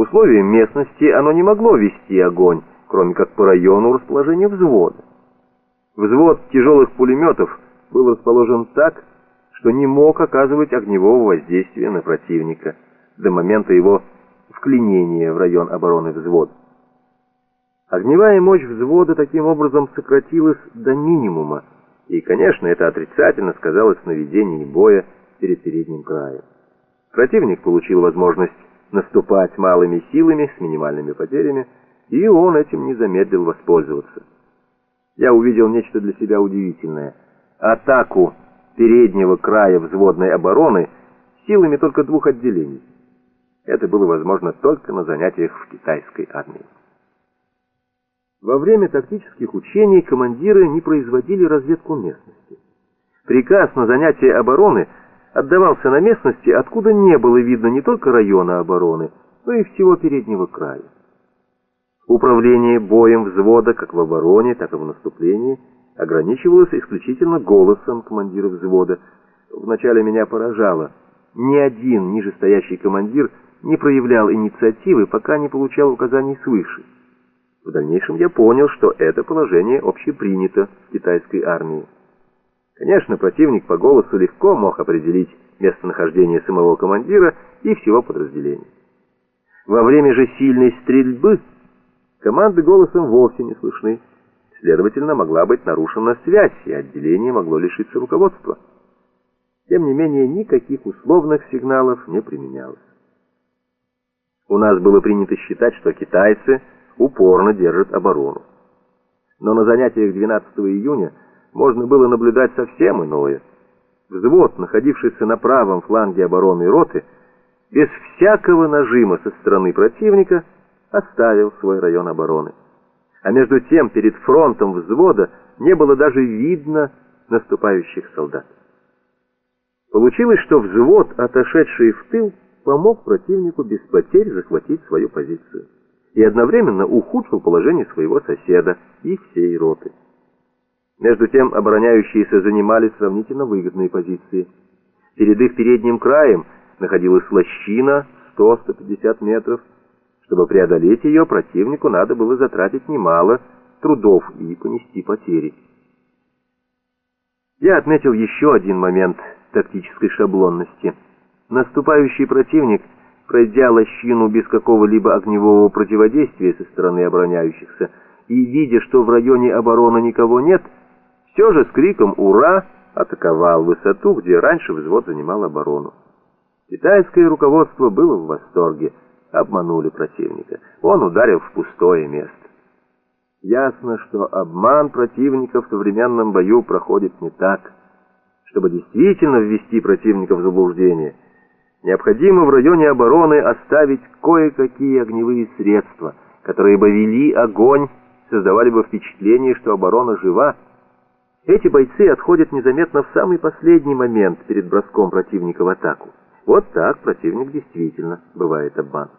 Условиям местности оно не могло вести огонь, кроме как по району расположения взвода. Взвод тяжелых пулеметов был расположен так, что не мог оказывать огневого воздействия на противника до момента его вклинения в район обороны взвода. Огневая мощь взвода таким образом сократилась до минимума, и, конечно, это отрицательно сказалось на ведении боя перед передним краем. Противник получил возможность наступать малыми силами с минимальными потерями, и он этим не замедлил воспользоваться. Я увидел нечто для себя удивительное. Атаку переднего края взводной обороны силами только двух отделений. Это было возможно только на занятиях в китайской армии. Во время тактических учений командиры не производили разведку местности. Приказ на занятие обороны отдавался на местности, откуда не было видно не только района обороны, но и всего переднего края. Управление боем взвода как в обороне, так и в наступлении ограничивалось исключительно голосом командира взвода. Вначале меня поражало. Ни один нижестоящий командир не проявлял инициативы, пока не получал указаний свыше. В дальнейшем я понял, что это положение общепринято в китайской армии. Конечно, противник по голосу легко мог определить местонахождение самого командира и всего подразделения. Во время же сильной стрельбы Команды голосом вовсе не слышны. Следовательно, могла быть нарушена связь, и отделение могло лишиться руководства. Тем не менее, никаких условных сигналов не применялось. У нас было принято считать, что китайцы упорно держат оборону. Но на занятиях 12 июня можно было наблюдать совсем иное. Взвод, находившийся на правом фланге обороны роты, без всякого нажима со стороны противника, оставил свой район обороны. А между тем перед фронтом взвода не было даже видно наступающих солдат. Получилось, что взвод, отошедший в тыл, помог противнику без потерь захватить свою позицию и одновременно ухудшил положение своего соседа и всей роты. Между тем обороняющиеся занимали сравнительно выгодные позиции. Перед их передним краем находилась лощина 100-150 метров, чтобы преодолеть ее, противнику надо было затратить немало трудов и понести потери. Я отметил еще один момент тактической шаблонности. Наступающий противник, пройдя лощину без какого-либо огневого противодействия со стороны обороняющихся и видя, что в районе обороны никого нет, все же с криком «Ура!» атаковал высоту, где раньше взвод занимал оборону. Китайское руководство было в восторге обманули противника. Он ударил в пустое место. Ясно, что обман противника в современном бою проходит не так. Чтобы действительно ввести противника в заблуждение, необходимо в районе обороны оставить кое-какие огневые средства, которые бы вели огонь, создавали бы впечатление, что оборона жива. Эти бойцы отходят незаметно в самый последний момент перед броском противника в атаку. Вот так противник действительно бывает обманут.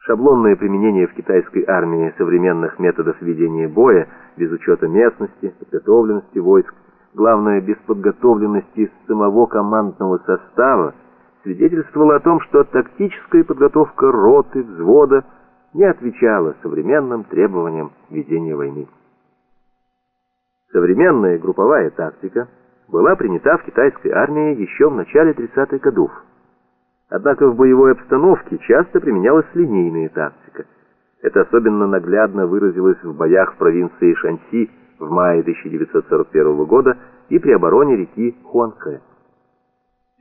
Шаблонное применение в китайской армии современных методов ведения боя без учета местности, подготовленности войск, главное, без подготовленности самого командного состава, свидетельствовало о том, что тактическая подготовка роты, взвода не отвечала современным требованиям ведения войны. Современная групповая тактика была принята в китайской армии еще в начале 30-х годов. Однако в боевой обстановке часто применялась линейная тактика. Это особенно наглядно выразилось в боях в провинции Шанси в мае 1941 года и при обороне реки Хуанхэ.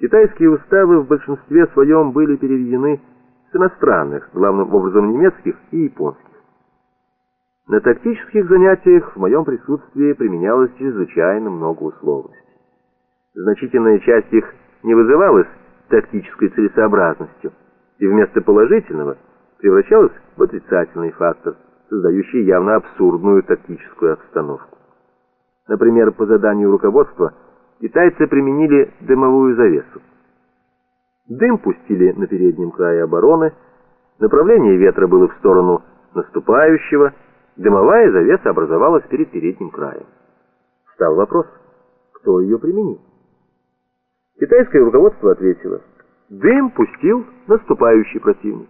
Китайские уставы в большинстве своем были переведены с иностранных, главным образом немецких и японских. На тактических занятиях в моем присутствии применялось чрезвычайно много условностей. Значительная часть их не вызывалась тактической целесообразностью и вместо положительного превращалась в отрицательный фактор, создающий явно абсурдную тактическую обстановку. Например, по заданию руководства китайцы применили дымовую завесу. Дым пустили на переднем крае обороны, направление ветра было в сторону наступающего, дымовая завеса образовалась перед передним краем. Стал вопрос, кто ее применил? Китайское руководство ответило, Дым пустил наступающий противник.